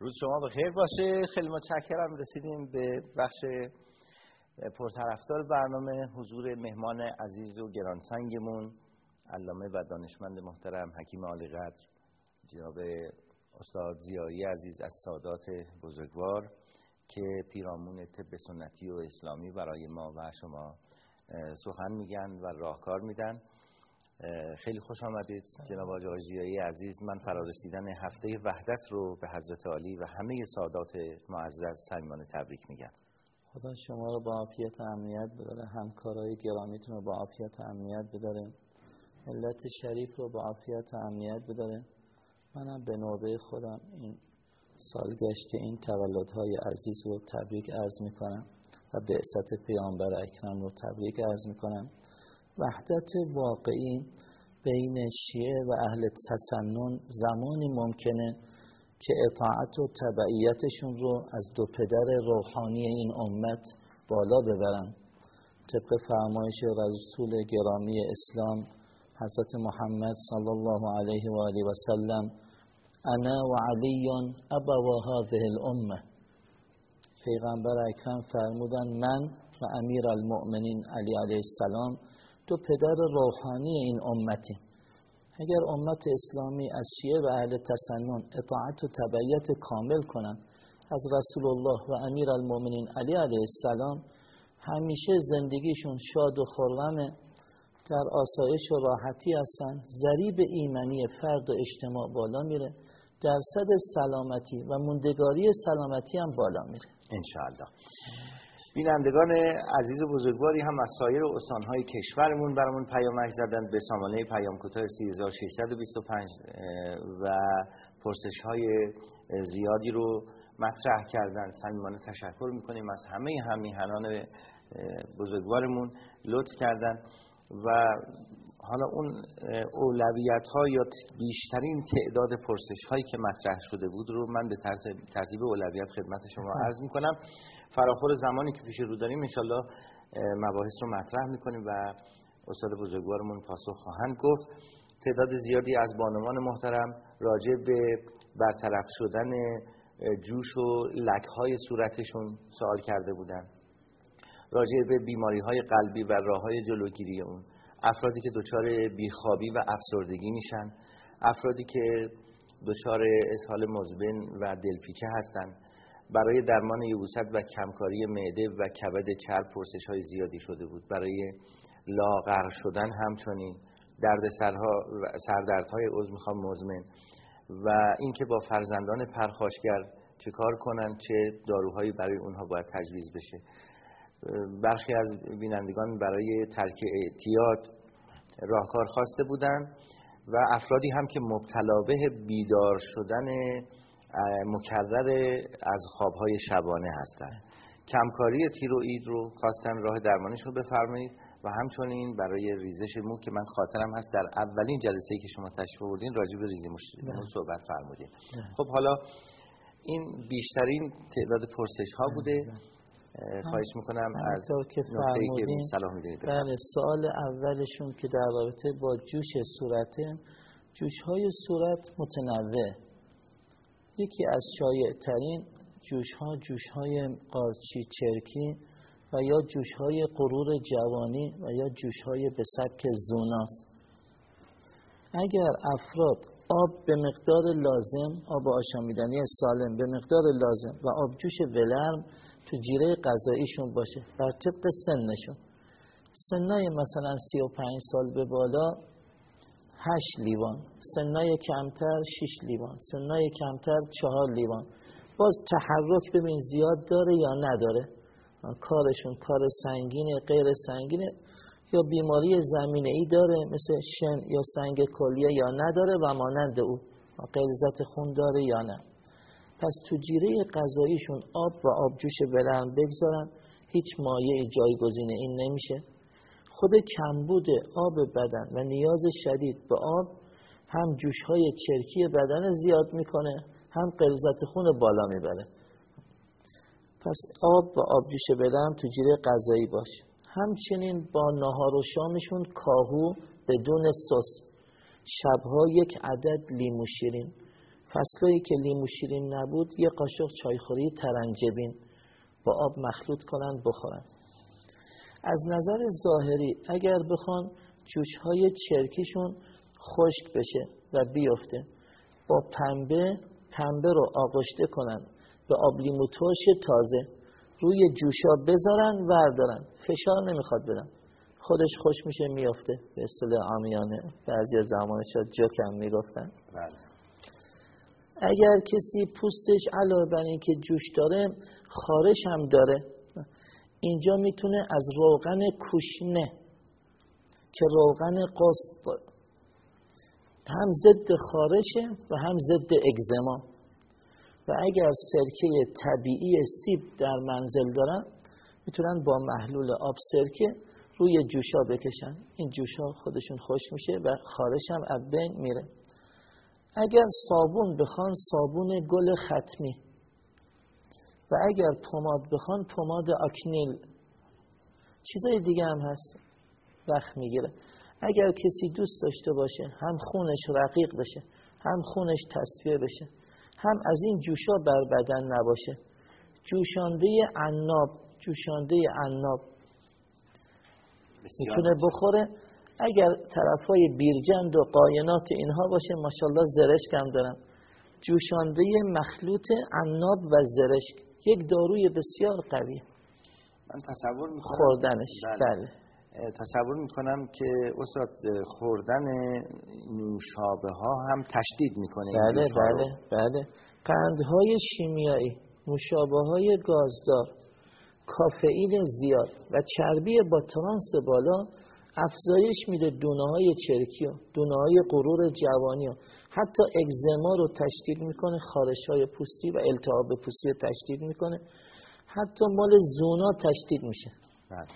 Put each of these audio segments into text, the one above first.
روز شما بخیر باشه. خیلی متشکرم. رسیدیم به بخش پرطرفدار برنامه. حضور مهمان عزیز و گرانسنگمون علامه و دانشمند محترم حکیم عالی قدر جناب استاد زیایی عزیز از سادات بزرگوار که پیرامون طب سنتی و اسلامی برای ما و شما سخن میگن و راهکار میدن. خیلی خوش آمدید جناب آقای زیایی عزیز. من فرارسیدن هفته وحدت رو به حضرت عالی و همه سادات معزز صمیمانه تبریک میگم. خدا شما رو با عافیت امنیت بداره. همکارای گرامیتون رو با عافیت امنیت بداره. ملت شریف رو با عافیت امنیت بداره. منم به نوبه خودم این سالگشت این تولدهای عزیز رو تبریک عرض می‌کنم و به بعثت پیامبر اکرم رو تبریک عرض می‌کنم. وحدت واقعی بین شیعه و اهل تسنن زمانی ممکنه که اطاعت و تبعیتشون رو از دو پدر روحانی این امت بالا ببرن. طبق فرمایش رسول گرامی اسلام حضرت محمد صلی الله علیه و آله و سلم انا و علی ابا هذه الامه. پیغمبر اکرم فرمودن من و امیر المؤمنین علی علیه السلام دو پدر روحانی این امتی. اگر امت اسلامی از شیعه و اهل تسنن اطاعت و تبعیت کامل کنند از رسول الله و امیر المومنین علی علیه السلام همیشه زندگیشون شاد و خرمه در آسایش و راحتی هستن ذریب ایمنی فرد و اجتماع بالا میره درصد سلامتی و موندگاری سلامتی هم بالا میره. انشاءالله. بینندگان عزیز و بزرگواری هم از سایر استانهای کشورمون برامون پیامک زدن به سامانه پیام کوتاه 3625 و پرسش های زیادی رو مطرح کردن. صمیمانه تشکر می‌کنیم از همه همیهنان بزرگوارمون لطف کردن و حالا اون اولویت ها یا بیشترین تعداد پرسش هایی که مطرح شده بود رو من به ترتیب اولویت خدمت شما عرض می‌کنم. فراخور زمانی که پیش رو داریم انشالله مباحث رو مطرح می‌کنیم و استاد بزرگوارمون پاسخ خواهند گفت. تعداد زیادی از بانوان محترم راجع به برطرف شدن جوش و لکهای صورتشون سوال کرده بودن. راجع به بیماری های قلبی و راه های جلوگیری اون. افرادی که دچار بیخوابی و افسردگی میشن افرادی که دچار اسهال مزمن و دلپیچه هستند برای درمان یبوست و کمکاری معده و کبد چرب پرسش های زیادی شده بود. برای لاغر شدن همچنین. درد سرها سردردهای عضو می‌خوام مزمن. و اینکه با فرزندان پرخاشگر چه کار کنن چه داروهایی برای اونها باید تجویز بشه. برخی از بینندگان برای ترک اعتیاد راهکار خواسته بودند و افرادی هم که مبتلا به بیدار شدن مکرر از خوابهای شبانه هستند کمکاری تیروئید رو خواستن راه درمانش رو بفرمایید و همچنین برای ریزش مو که من خاطرم هست در اولین جلسه ای که شما تشریف بردین راجع به ریزش مو. صحبت فرمودین. خب حالا این بیشترین تعداد پرسش ها بوده. خواهش می‌کنم از که فرمودین. صلاح می‌دونید بله سوال اولشون که در رابطه با جوش صورته جوش های صورت متنوع. یکی از شایع ترین جوش ها جوش های قارچی چرکی و یا جوش های قرور جوانی و یا جوش های به سبک زوناست. اگر افراد آب به مقدار لازم آب آشامیدنی سالم به مقدار لازم و آبجوش ولرم تو جیره غذاییشون باشه. بر طبق سنشون. سنای مثلا 35 سال به بالا هشت لیوان. سنای کمتر شش لیوان. سنای کمتر چهار لیوان. باز تحرک ببین زیاد داره یا نداره. کارشون کار سنگینه غیر سنگینه. یا بیماری زمینه ای داره مثل شن یا سنگ کلیه یا نداره و مانند او. قلزت خون داره یا نه. پس تو جیره غذاییشون آب و آبجوش بلند بگذارن. هیچ مایه جایگزین این نمیشه. خود کمبود آب بدن و نیاز شدید به آب هم جوشهای چرکی بدن زیاد می‌کنه هم قلزت خون بالا می‌بره. پس آب و آبجوش بدن تو جیره غذایی باش. همچنین با نهار و شامشون کاهو بدون سس. شبها یک عدد لیمو شیرین. فصلایی که لیمو شیرین نبود یه قاشق چایخوری ترنجبین با آب مخلوط کنن بخورن. از نظر ظاهری اگر بخوان جوشهای چرکیشون خشک بشه و بیفته با پنبه پنبه رو آغشته کنن به آب لیمو تازه روی جوشا بذارن وردارن. فشار نمی‌خواد بدن. خودش خوش میشه میافته. به اصطلاح عامیانه. بعضی زمان شاید جکم می‌گفتن. بله. اگر کسی پوستش علاوه بر که جوش داره خارش هم داره. اینجا می‌تونه از روغن کوشنه که روغن قسط هم ضد خارشه و هم ضد اگزما. و اگر سرکه طبیعی سیب در منزل دارن می‌تونن با محلول آب سرکه روی جوشا بکشن. این جوشا خودشون خوش میشه و خارش هم از بین میره. اگر صابون بخوان صابون گل ختمی. و اگر پماد بخوان پماد آکنیل. چیزای دیگه هم هست. وقت می‌گیره. اگر کسی دوست داشته باشه هم خونش رقیق بشه هم خونش تصفیه بشه هم از این جوشا بر بدن نباشه. جوشانده عناب جوشانده عناب. می‌تونه بخوره. اگر طرفای بیرجند و قاینات اینها باشه ماشاءالله زرشک هم دارن. جوشانده مخلوط عناب و زرشک یک داروی بسیار قوی. من تصور می‌کنم خوردنش. بله, بله. تصور می‌کنم که استاد خوردن نوشابه ها هم تشدید می‌کنه بله بله بله. قندهای شیمیایی نوشابه های گازدار کافئین زیاد و چربی با ترانس بالا افزایش میده دونه های چرکی و دونه های قرور جوانی و حتی اگزما رو تشدید می‌کنه خارش های پوستی و التهاب پوستی رو تشدید می‌کنه. حتی مال زونا تشدید میشه. بله.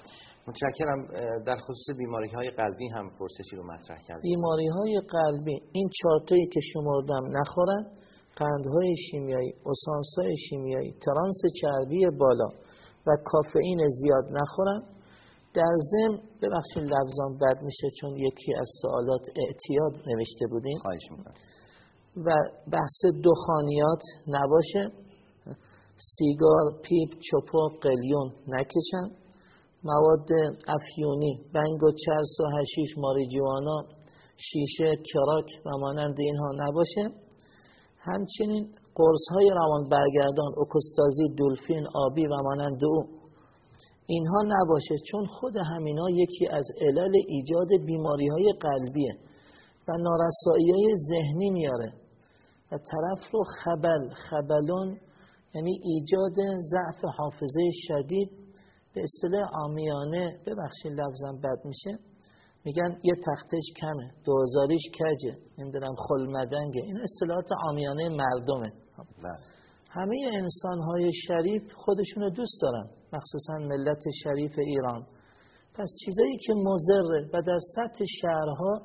متشکرم. در خصوص بیماری های قلبی هم پرسشی رو مطرح کردیم بیماری های قلبی این چارتایی که شمردم نخورن قندهای شیمیایی های شیمیایی ترانس چربی بالا و کافئین زیاد نخورن. در ضمن ببخشید لفظان بد میشه چون یکی از سوالات اعتیاد نوشته بودیم. خواهشا بحث دخانیات نباشه. سیگار، پیپ، چپق، قلیون نکشن. مواد افیونی، بنگ و چرس و هشیش، ماریجوانا، شیشه، کراک و مانند اینها نباشه. همچنین قرص های روان برگردان اکستازی دولفین آبی و مانند او اینها نباشه چون خود همینا یکی از علل ایجاد بیماری های قلبیه و نارسایی های ذهنی میاره و طرف رو خبل خبلون یعنی ایجاد ضعف حافظه شدید به اصطلاح آمیانه ببخشید لفظم بد میشه میگن یه تختش کمه دوزاریش کجه نمی‌دونم خلمدنگه. این اصطلاحات آمیانه مردمه. همه انسان های شریف خودشونو دوست دارن. مخصوصا ملت شریف ایران. پس چیزایی که مزره و در سطح شهرها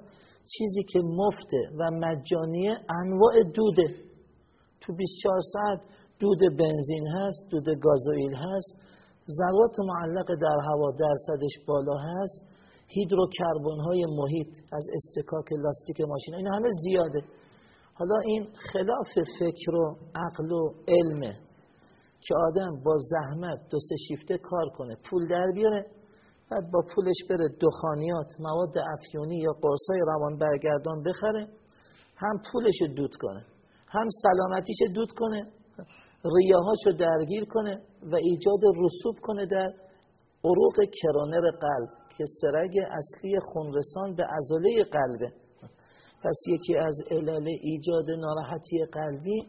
چیزی که مفته و مجانیه انواع دوده. تو 24 ساعت دود بنزین هست دود گازوئیل هست ذرات معلق در هوا درصدش بالا هست هیدروکربن های محیط از استکاک لاستیک ماشین این همه زیاده. حالا این خلاف فکر و عقل و علمه. که آدم با زحمت دو سه شیفته کار کنه پول در بیاره بعد با پولش بره دخانیات مواد افیونی یا قرصای روان برگردان بخره هم پولش دود کنه هم سلامتیش دود کنه ریاهاشو درگیر کنه و ایجاد رسوب کنه در عروق کرانر قلب که سرگ اصلی خونرسان به عضله قلبه. پس یکی از علل ایجاد ناراحتی قلبی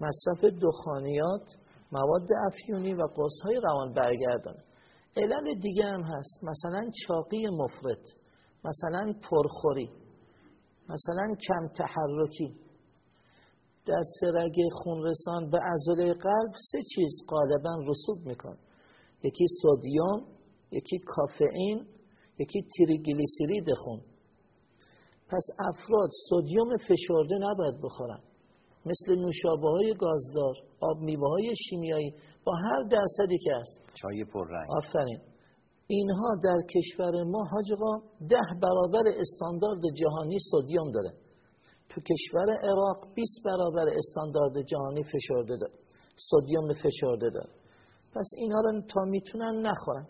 مصرف دخانیات مواد افیونی و های روان برگردانه علل دیگه هم هست. مثلا چاقی مفرد مثلا پرخوری مثلا کم تحرکی. در سرگ خونرسان به عضله قلب سه چیز غالبا رسوب میکن یکی سودیوم یکی کافئین یکی تریگلیسیرید خون. پس افراد سودیوم فشرده نباید بخورن. مثل نوشابه های گازدار آب میوه های شیمیایی با هر درصدی که هست. چای پررنگ آفرین. اینها در کشور ما حاج ده برابر استاندارد جهانی سودیوم داره. تو کشور عراق 20 برابر استاندارد جهانی فشرده داره سودیوم فشرده داره پس اینا رو تا می‌تونن نخورن.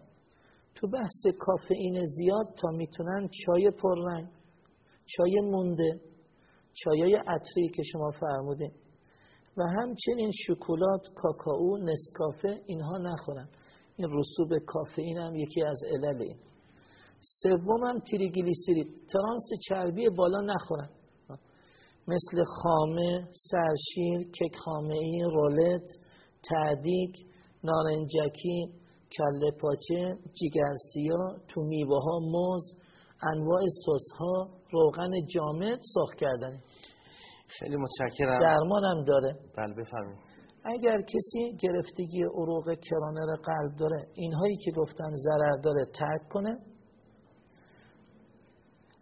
تو بحث کافئین زیاد تا می‌تونن چای پررنگ چای مونده چایای عطری که شما فرمودین. و همچنین شکلات کاکائو نسکافه اینها نخورن. این رسوب کافئین هم یکی از علل این. سوم هم تریگلیسیرید. ترانس چربی بالا نخورن. مثل خامه، سرشیر، کک خامه رولت، تعدیک، نارنجکی، کله پاچه، جیگر سیا، تو میوه ها موز، انواع سس ها، روغن جامد سرخ کردنی خیلی متشکرم. درمان هم داره. بله بفرمایید. اگر کسی گرفتگی عروق کرانر قلب داره اینهایی که گفتم ضرر داره ترک کنه.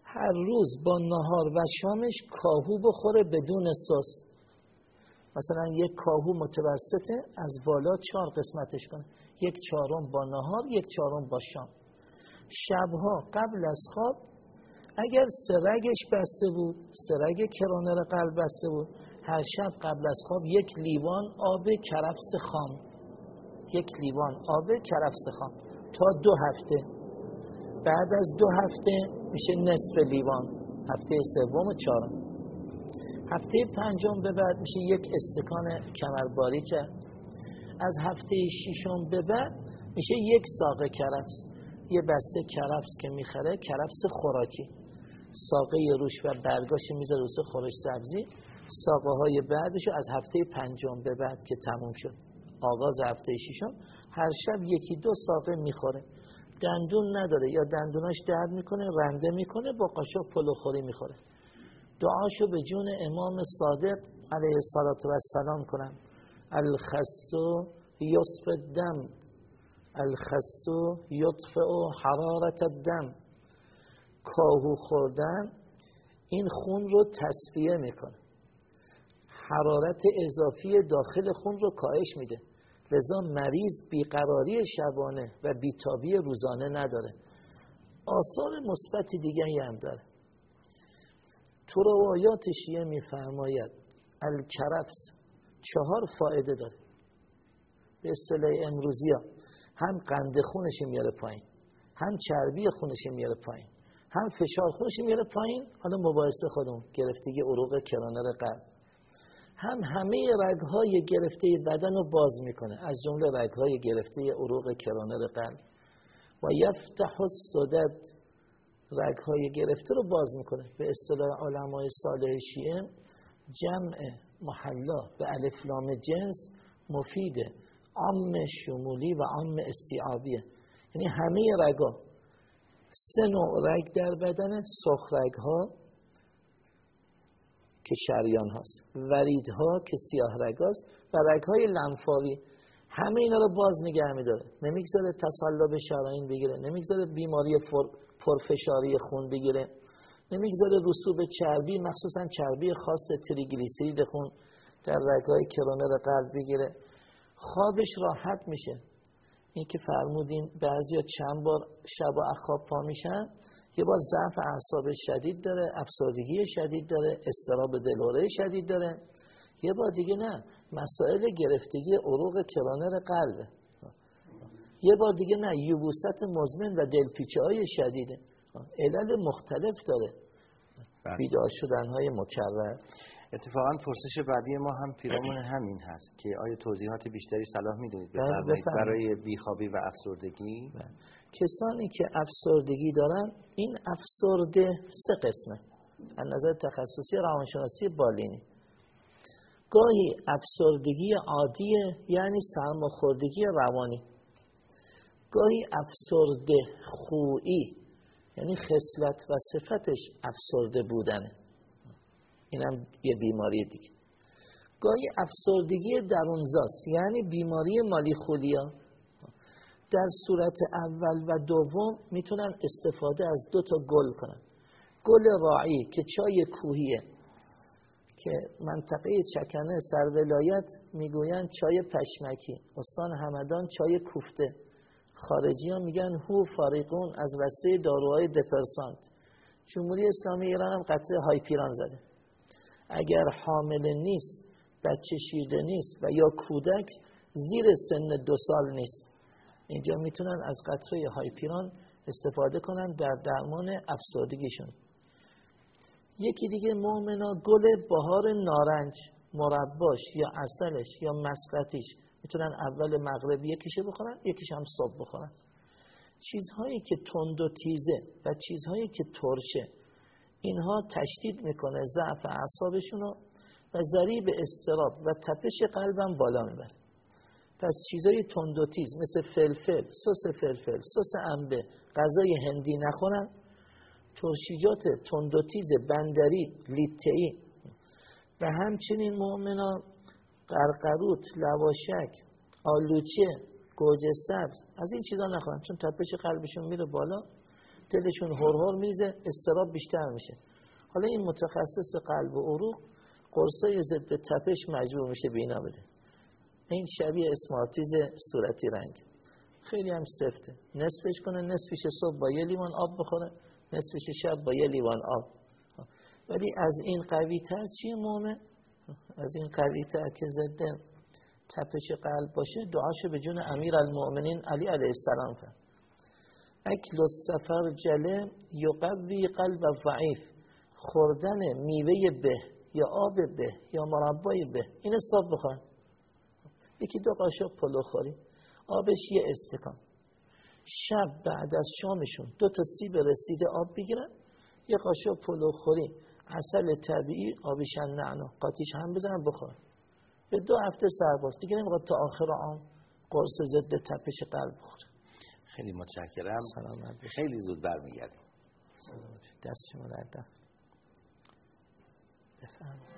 هر روز با نهار و شامش کاهو بخوره بدون سس. مثلا یک کاهو متوسطه از بالا چهار قسمتش کنه. یک چهارم با نهار یک چهارم با شام. شبها قبل از خواب اگر سرگش بسته بود سرگ کرانر قلب بسته بود هر شب قبل از خواب یک لیوان آب کرفس خام یک لیوان آب کرفس خام تا دو هفته. بعد از دو هفته میشه نصف لیوان هفته سوم و چهارم. هفته پنجم به بعد میشه یک استکان کمرباری کرد. از هفته ششم به بعد میشه یک ساقه کرفس. یه بسته کرفس که می‌خره کرفس خوراکی. ساقه روش و برگاش می‌ذاره روسه خورش سبزی. ساقه های بعدش از هفته پنجم به بعد که تموم شد. آغاز هفته ششم هر شب یکی دو ساقه می‌خوره. دندون نداره یا دندوناش درد می‌کنه رنده می‌کنه با قاشق پلوخوری می‌خوره. دعاشو به جون امام صادق علیه السلام کنم. الخسو یصف الدم. الخسو یطفع حرارت الدم. کاهو خوردن این خون رو تصفیه می‌کنه. حرارت اضافی داخل خون رو کاهش میده. لذا مریض بیقراری شبانه و بیتابی روزانه نداره. آثار مثبت دیگه هم داره. تو روایات شیعه میفرماید الکرفس چهار فایده داره. به اصطلاح امروزی ها هم قند خونش میاره پایین هم چربی خونش میاره پایین. هم فشار خونش میاره پایین. حالا مباحثه خودمون گرفتگی عروق کرانر قلب. هم همه رگهای گرفته بدن رو باز می‌کنه. از جمله رگهای گرفته عروق کرانر قلب. و یفتح الصدد رگهای گرفته رو باز می‌کنه. به اصطلاح علمای صالح شیعه جمع محلا به الفلام جنس مفیده. عام شمولی و عام استیعابیه یعنی همه رگا سه نوع رگ در بدن سخ رگ ها که شریان هاست. ورید ها که سیاه رگ هاست. و رگ های لنفاوی. همه اینا رو باز نگه میداره. نمی‌گذاره تصلب شراین بگیره. نمی‌گذاره بیماری پرفشاری خون بگیره. نمی‌گذاره رسوب چربی مخصوصا چربی خاص تریگلیسیرید خون در رگهای کرونر قلب بگیره. خوابش راحت میشه. این که فرمودین بعضی چند بار شب و اخواب پا میشن یه بار ضعف اعصاب شدید داره افسردگی شدید داره استراب دلوره شدید داره. یه بار دیگه نه مسائل گرفتگی عروق کرانر قلبه یه بار دیگه نه یوبوست مزمن و دلپیچه های شدیده. علل مختلف داره. بله. بیدار شدن های مکرر. اتفاقا پرسش بعدی ما هم پیرامون همین هست که آیا توضیحات بیشتری صلاح می‌دونید بله، برای بیخوابی و افسردگی؟ بله. کسانی که افسردگی دارن این افسرده سه قسمه. از نظر تخصصی روانشناسی بالینی. گاهی افسردگی عادیه یعنی سرماخوردگی روانی. گاهی افسرده خویی یعنی خصلت و صفتش افسرده بودنه. اینم یه بیماری دیگه. گاهی افسردگی درونزاست. یعنی بیماری مالی خولیا در صورت اول و دوم می‌تونن استفاده از دو تا گل کنن. گل راعی که چای کوهیه که منطقه چکنه سرولایت می‌گوین چای پشمکی. استان همدان چای کوفته. خارجی ها میگن هو فاریقون از رسته داروهای دپرسانت. جمهوری اسلامی ایران هم قطره های پیران زده. اگر حامل نیست بچه شیرده نیست و یا کودک زیر سن دو سال نیست. اینجا می‌تونن از قطره هایپیران استفاده کنن در درمان افسردگیشون. یکی دیگه مؤمنا گل بهار نارنج مرباش یا اصلش یا مسقطیش. می‌تونن اول مغرب یکیشه بخورن یکیش هم صبح بخورن. چیزهایی که تند و تیزه و چیزهایی که ترشه. اینها تشدید می‌کنه ضعف اعصابشون و ضریب اضطراب و تپش قلبم بالا می‌بره. پس چیزای تند مثل فلفل، سس فلفل، سس انبه، غذای هندی نخورن. ترشیجات تند و تیز بندری، لیته‌ای و همچنین مؤمنان قره‌قروت، لواشک، آلوچه، گوجه سبز از این چیزا نخورن چون تپش قلبشون میره بالا. دلشون هری می‌ریزه اضطراب بیشتر میشه. حالا این متخصص قلب و عروق قرصه ضد تپش مجبور میشه بینا بده. این شبیه اسمارتیز صورتی رنگ. خیلی هم سفته. نصفش کنه نصفش صبح با یه لیوان آب بخوره نصفش شب با یه لیوان آب. ولی از این قوی تر چیه مومه؟ از این قوی تر که ضد تپش قلب باشه دعاشو به جون امیر المؤمنین علی علیه السلام کرد. اکل سفر جله یقوی قلب ضعیف. خوردن میوه به یا آب به یا مربای به. این حساب بخور یکی دو قاشق پلو خوری. آبش یه استکان. شب بعد از شامشون دو تا سیب رسیده آب بگیرن. یه قاشق پلو خوری. اصل طبیعی آبیشن نعنا. قاطیش هم بزنن بخورن به دو هفته سرباز. دیگه نمی‌خواد تا آخر آن قرص ضد تپش قلب بخوره. خیلی متشکرم. خیلی زود برمیگردیم دست شما در دست بفرمایید.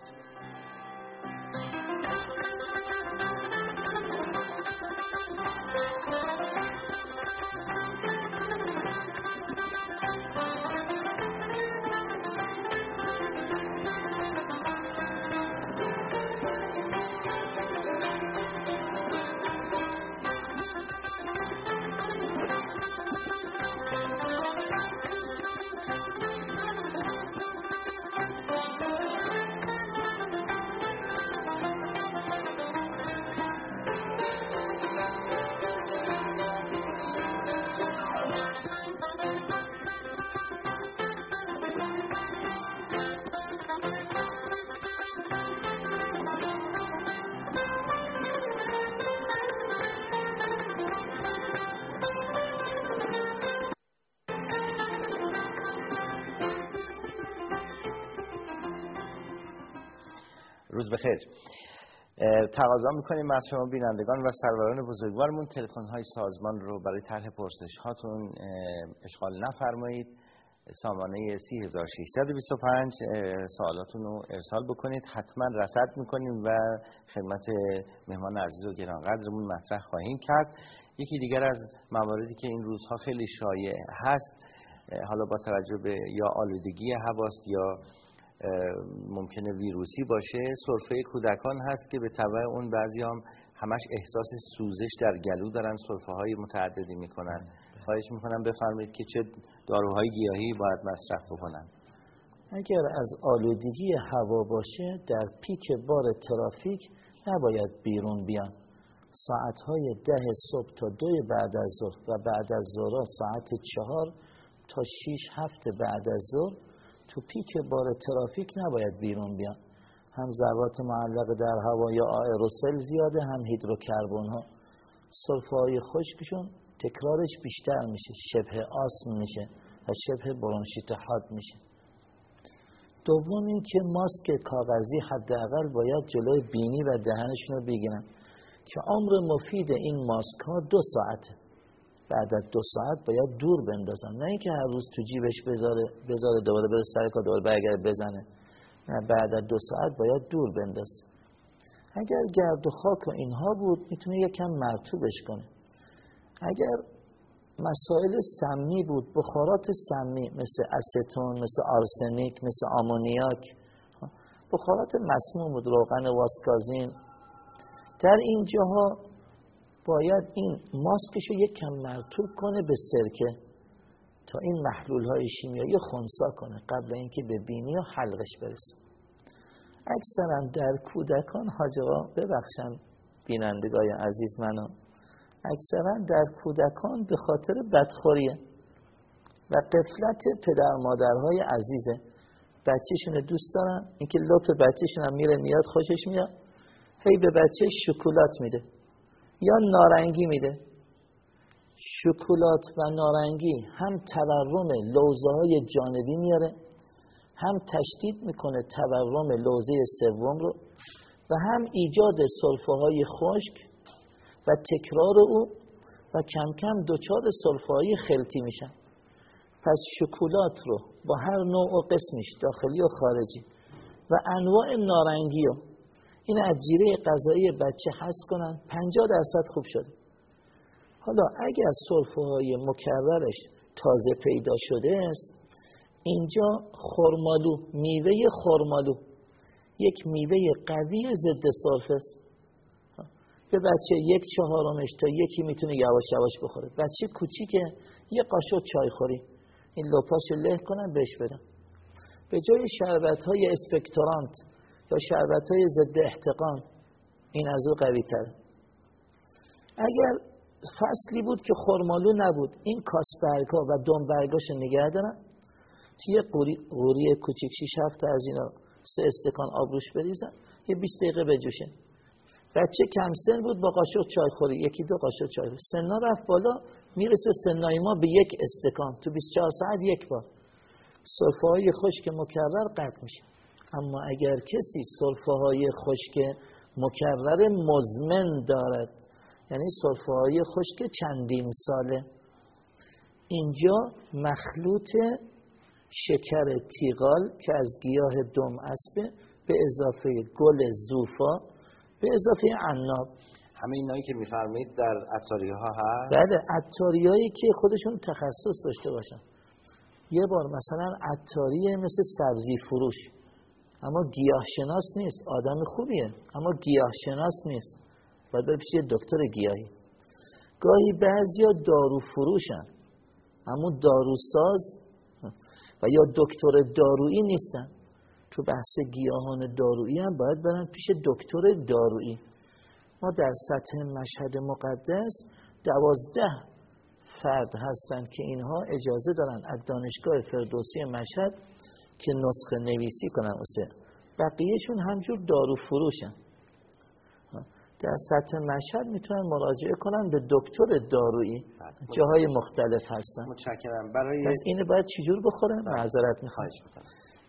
روز بخیر تقاضا می‌کنیم از شما بینندگان و سروران بزرگوارمون. تلفن های سازمان رو برای طرح پرسش هاتون اشغال نفرمایید. سامانه 3625 سوالاتون رو ارسال بکنید. حتما رسد می‌کنیم و خدمت مهمان عزیز و گرانقدرمون مطرح خواهیم کرد. یکی دیگر از مواردی که این روزها خیلی شایع هست حالا با توجه به یا آلودگی هواست یا ممکنه ویروسی باشه. سرفه کودکان هست که به طبع اون بعضی هم همش احساس سوزش در گلو دارن. سرفه های متعددی می‌کنن. خواهش می‌کنم بفرمایید که چه داروهای گیاهی باید مصرف بکنن. اگر از آلودگی هوا باشه در پیک بار ترافیک نباید بیرون بیان. ساعتهای ده صبح تا دو بعد از ظهر و بعد از ظهر ساعت چهار تا شیش هفته بعد از ظهر تو پیک بار ترافیک نباید بیرون بیان. هم ذرات معلق در هوا یا آئروسل زیاده هم هیدروکربن ها. سرفه های خشکشون تکرارش بیشتر میشه شبه آسم میشه و شبه برونشیت حاد میشه. دوم این که ماسک کاغذی حداقل باید جلوی بینی و دهنشون رو بگیرن. که عمر مفید این ماسک ها دو ساعته. بعد از دو ساعت باید دور بندازن نه اینکه هر روز تو جیبش بذاره بذاره دوباره بره سر کار دوباره برگرد بزنه. نه بعد از دو ساعت باید دور بنداز اگر گرد و خاک و اینها بود می‌تونه یکم مرتوبش کنه. اگر مسائل سمی بود بخارات سمی مثل استون مثل آرسنیک مثل آمونیاک بخارات مسموم بود روغن واسکازین. در این جاها باید این ماسکش رو یک کم مرتوب کنه به سرکه تا این محلول های شیمیایی خونسا کنه قبل اینکه به بینی و حلقش برسه. اکثرا در کودکان حاجبا ببخشن بینندگای عزیز منو. اکثرا در کودکان به خاطر بدخوریه و قفلت پدر مادرهای عزیزه. بچهشون دوست دارن. اینکه لپ بچهشون هم میره میاد خوشش میاد. هی به بچه شکلات میده. یا نارنگی میده؟ شکلات و نارنگی هم تورم لوزه های جانبی میاره هم تشدید می‌کنه تورم لوزه سوم رو و هم ایجاد سلفه های خشک و تکرار او و کم کم دچار سلفه های خلطی میشن. پس شکلات رو با هر نوع و قسمش داخلی و خارجی و انواع نارنگی رو این از جیره غذایی بچه حس کنن 50 درصد خوب شده. حالا اگر سلفه های مکررش تازه پیدا شده است اینجا خرمالو میوه خرمالو یک میوه قوی ضد سرفه است. به بچه یک چهارمش تا یکی می‌تونه یواش یواش بخوره. بچه کوچیکه یه قاشق چای خوری. این لپاش له کنن بهش بدم به جای شربت های اسپکتورانت یا شربت های ضد احتقان. این از او قوی تر اگر فصلی بود که خرمالو نبود این کاسبرگ ها و دنبرگاش نگه دارن توی قوری, قوری کوچیک شیش هفته از اینا سه استکان آب روش بریزن یه 20 دقیقه بجوشن. بچه کم سن بود با قاشق چای خوری. یکی دو قاشق چای خوری. سنا رفت بالا می‌رسه سنای ما به یک استکان. تو 24 ساعت یک بار. صرفه های خشک مکرر قطع میشه. اما اگر کسی صرفه های خشک مکرر مزمن دارد یعنی صرفه های خشک چندین ساله اینجا مخلوط شکر تیغال که از گیاه دم اسبه به اضافه گل زوفا به اضافه عناب. همه اینایی که میفرمایید در عطاری ها هست؟ بله عطاریایی که خودشون تخصص داشته باشن. یه بار مثلا عطاری مثل سبزی فروش. اما گیاه شناس نیست آدم خوبیه. اما گیاه شناس نیست. باید بره پیش دکتر گیاهی. گاهی بعضیا دارو فروشن. اما داروساز و یا دکتر دارویی نیستن. تو بحث گیاهان دارویی هم باید برن پیش دکتر دارویی. ما در سطح مشهد مقدس دوازده فرد هستند که اینها اجازه دارن. از دانشگاه فردوسی مشهد که نسخه نویسی کنن واسه بقیهشون همجور دارو فروشن. در سطح مشهد می‌تونن مراجعه کنن به دکتر دارویی. بله. جاهای مختلف هستن. متشکرم. برای پس اینو باید چجور بخورن؟ بله. معذرت می‌خوام.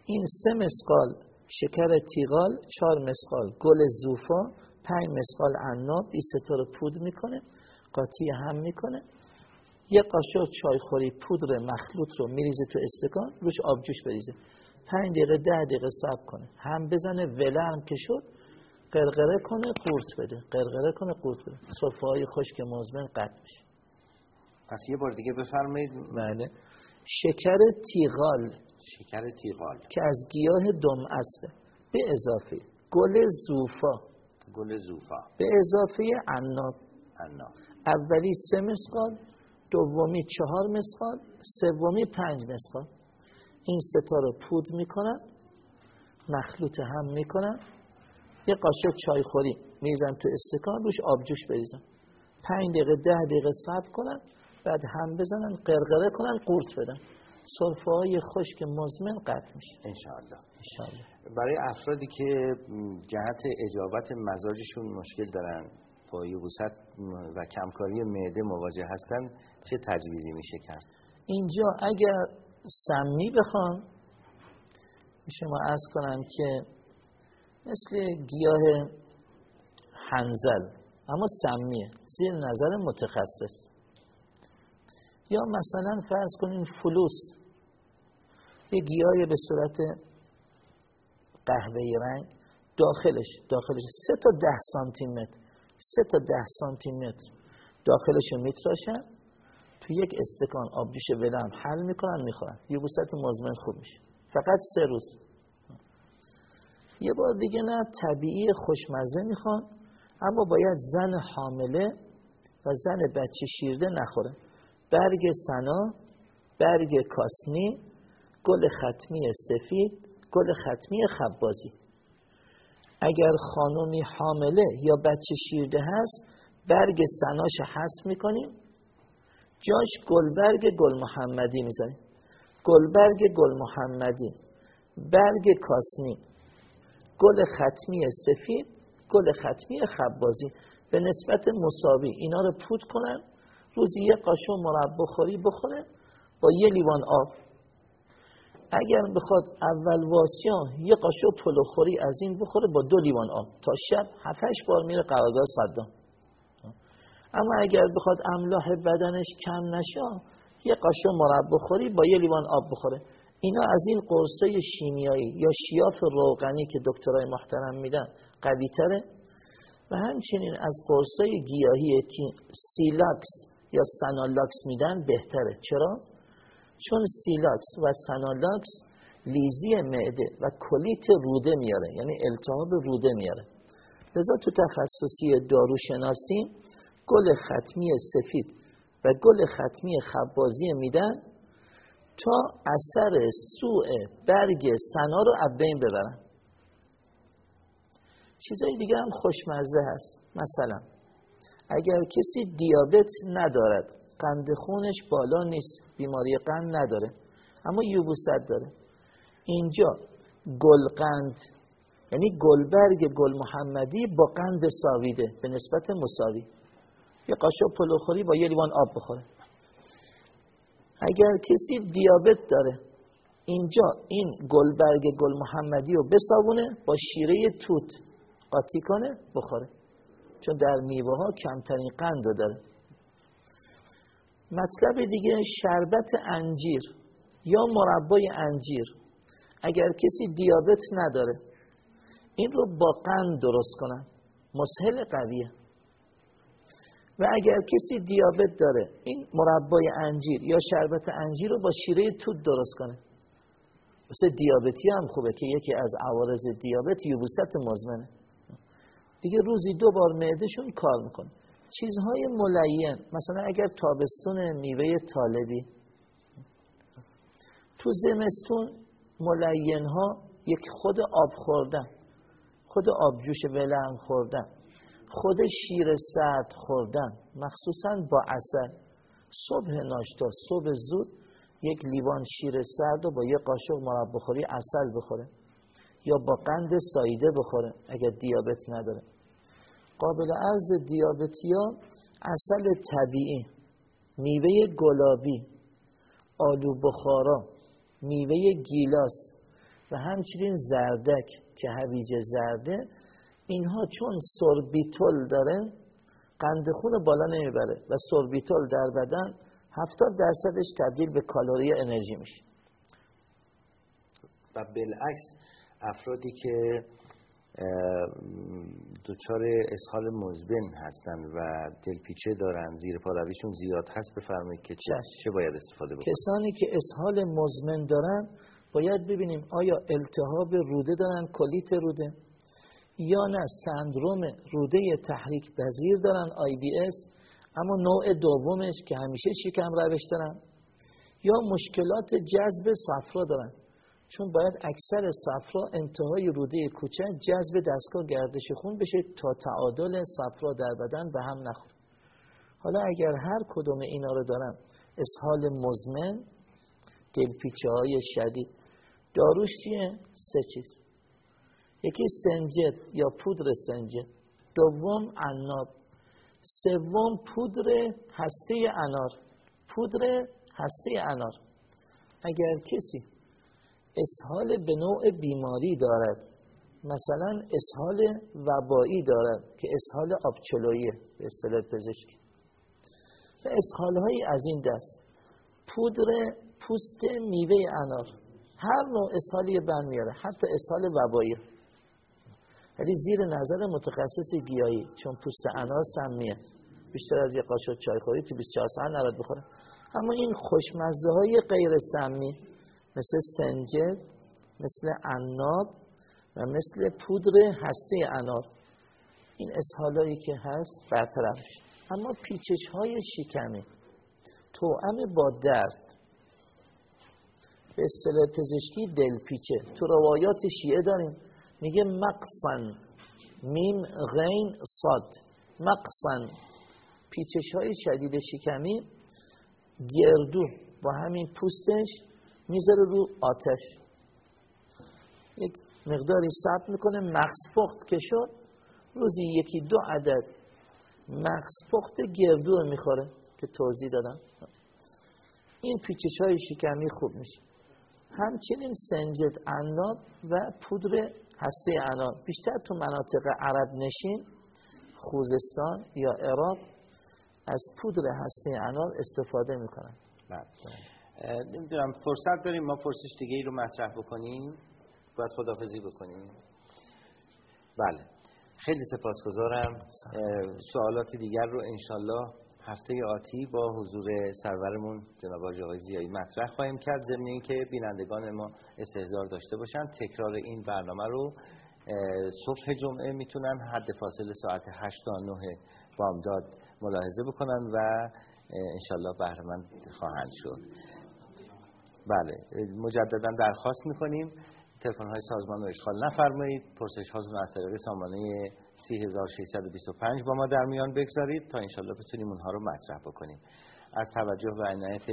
این سه مسقال شکر تیغال چهار مسقال گل زوفا پنج مسقال عناب این ستا رو پود می‌کنه قاطی هم می‌کنه. یه قاشق چایخوری پودر مخلوط رو میریزه تو استکان روش آبجوش بریزه. پنج دقیقه ده دقیقه صبر کنه. هم بزنه وله هم که شد قرقره کنه قورت بده. قرقره کنه قورت بده. صفحه های خشک مزمن قطع میشه پس یه بار دیگه بفرمایید. بله. شکر تیغال. شکر تیغال. که از گیاه دم اسبه. به اضافه گل زوفا. گل زوفا. به اضافه عناب. عناب. اولی سه مسقال دومی چهار مسقال سومی پنج مسقال. این ستا رو پود می‌کنن مخلوط هم می‌کنن. یه قاشق چای خوری میزن تو استکان روش آبجوش بریزن. پنج دقیقه ده دقیقه صبر کنن بعد هم بزنن قرقره کنن قورت بدن. صرفه های خشک مزمن قطع میشه. انشاءالله. انشاءالله. برای افرادی که جهت اجابت مزاجشون مشکل دارن با یبوست و کمکاری معده مواجه هستن چه تجویزی میشه کرد؟ اینجا اگر سمی بخوان. شما از کنم که مثل گیاه هنزل اما سمیه زیر نظر متخصص. یا مثلا فرض کنین فلوس یه گیاه به صورت قهوه‌ای رنگ داخلش داخلش سه تا ده سانتی متر سه تا ده سانتی متر داخلش میتراشن. تو یک استکان آبجوش ولم حل می‌کنن می‌خورن. یه بوست مزمن خوب میشه. فقط سه روز. یه بار دیگه نه طبیعی خوشمزه می‌خوان اما باید زن حامله و زن بچه شیرده نخوره. برگ سنا برگ کاسنی گل ختمی سفید گل ختمی خبازی. اگر خانمی حامله یا بچه شیرده هست برگ سناش حذف می‌کنیم. جاش گلبرگ گل محمدی می‌ذاریم گلبرگ گل محمدی برگ کاسنی گل ختمی سفید گل ختمی خبازی. به نسبت مساوی اینا رو پود کنن روزی یه قاشق مربا خوری بخوره با یه لیوان آب. اگر بخواد اول واسیا یه قاشق پلوخوری از این بخوره با دو لیوان آب. تا شب هفتش بار میره قرارگاه صدام. اما اگر بخواد املاح بدنش کم نشه یه قاشق مربا خوری با یه لیوان آب بخوره. اینا از این قرصه شیمیایی یا شیاف روغنی که دکترای محترم میدن قوی تره و همچنین از قرصه گیاهی که سیلاکس یا سنالاکس میدن بهتره. چرا؟ چون سیلاکس و سنالاکس لیزی معده و کولیت روده میاره یعنی التهاب روده میاره. لذا تو تخصصی داروشناسی گل ختمی سفید و گل ختمی خبازی میدن تا اثر سوء برگ سنا رو ابین ببرن. چیزای دیگه هم خوشمزه هست. مثلا اگر کسی دیابت ندارد قند خونش بالا نیست بیماری قند نداره اما یوبوست داره. اینجا گلقند یعنی گلبرگ گل محمدی با قند ساویده به نسبت مساوی. یه قاشق پلوخوری با یه لیوان آب بخوره. اگر کسی دیابت داره اینجا این گلبرگ گل محمدی رو بسابونه با شیره توت قاطی کنه بخوره. چون در میوه ها کمترین قند داره. مطلب دیگه شربت انجیر یا مربای انجیر. اگر کسی دیابت نداره این رو با قند درست کنن. مسهل قویه. و اگر کسی دیابت داره این مربای انجیر یا شربت انجیر رو با شیره توت درست کنه. مثل دیابتی هم خوبه که یکی از عوارض دیابت یوبوست مزمنه. دیگه روزی دو بار معدهشون کار می‌کنه. چیزهای ملین مثلا اگر تابستون میوه طالبی. تو زمستون ملین ها یک خود آب خوردن خود آبجوش ولم خوردن. خود شیر سرد خوردن مخصوصا با اصل صبح ناشتا صبح زود یک لیوان شیر سرد و با یک قاشق مرب بخوری اصل بخوره. یا با قند سایده بخوره اگر دیابت نداره. قابل عرض دیابتیا اصل طبیعی میوه گلابی آلو بخارا میوه گیلاس و همچنین زردک که هویج زرده اینها چون سوربیتول داره قند خون بالا نمی‌بره و سوربیتول در بدن هفتاد درصدش تبدیل به کالری انرژی میشه. و بالعکس افرادی که دچار اسهال مزبن هستند و دلپیچه دارن زیر پالویشون زیاد هست بفرمایید که چه, چه باید استفاده بکنن؟ کسانی که اسهال مزمن دارن باید ببینیم آیا التهاب روده دارن کلیت روده؟ یا نه سندروم روده تحریک پذیر دارن آی بی اس اما نوع دومش که همیشه شکم روش دارن. یا مشکلات جذب صفرا دارن. چون باید اکثر صفرا انتهای روده کوچک جذب دستگاه گردش خون بشه تا تعادل صفرا در بدن به هم نخوره. حالا اگر هر کدوم اینا رو دارن اسهال مزمن دلپیچه های شدید. داروش چیه؟ سه چیز. یکی سنجد یا پودر سنجد. دوم عناب. سوم پودر هسته انار. پودر هسته انار. اگر کسی اسهال به نوع بیماری دارد مثلا اسهال وبایی دارد که اسهال آبچلویه به اصطلاح پزشکی. و اسهال های از این دست. پودر پوست میوه انار. هر نوع اسهالی بند میاره. حتی اسهال وبایی ولی زیر نظر متخصص گیاهی چون پوست انار سمیه بیشتر از یه قاشق چای خوری تو 24 ساعت نرد بخوره. اما این خوشمزه های غیر سمی مثل سنجد مثل عناب و مثل پودر هسته انار این اسهالایی که هست برطرف اما پیچش های شکمی توأم با درد به اصطلاح پزشکی دلپیچه. تو روایات شیعه داریم. میگه مقصن. میم غین صاد. مقصن. پیچش های شدید شکمی گردو با همین پوستش می‌ذاره رو آتش. یک مقداری ثبت می‌کنه مغز پخت که شد روزی یکی دو عدد مغز پخت گردو می‌خوره که توضیح دادم. این پیچش های شکمی خوب میشه. همچنین سنجد عناب و پودر هسته عناب بیشتر تو مناطق عرب نشین خوزستان یا عراق از پودر هسته عناب استفاده می‌کنن. بله. نمی‌دونم فرصت داریم ما پرسش دیگه ای رو مطرح بکنیم؟ باید خدافزی بکنیم؟ بله. خیلی سپاسگزارم. سوالات دیگر رو انشالله هفته آتی با حضور سرورمون جناب آقای زیایی مطرح خواهیم کرد. ضمن اینکه بینندگان ما استهزار داشته باشن تکرار این برنامه رو صبح جمعه می‌تونن حد فاصله ساعت 8 تا 9 بامداد ملاحظه بکنن و انشالله بهرمند خواهند شد. بله مجددا درخواست می‌کنیم. تلفن های سازمان رو اشغال نفرمایید. پرسش هاتون از طریق سامانه 3625 با ما در میان بگذارید تا انشالله بتونیم اونها رو مطرح بکنیم. از توجه و عنایت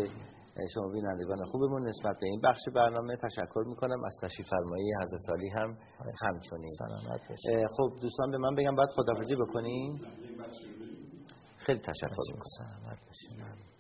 شما بینندگان خوبمون نسبت به این بخش برنامه تشکر می‌کنم. از تشریف فرمایی حضرت علی هم همچنین. خب دوستان به من بگم باید خدافزی بکنیم خیلی تشکر می‌کنم.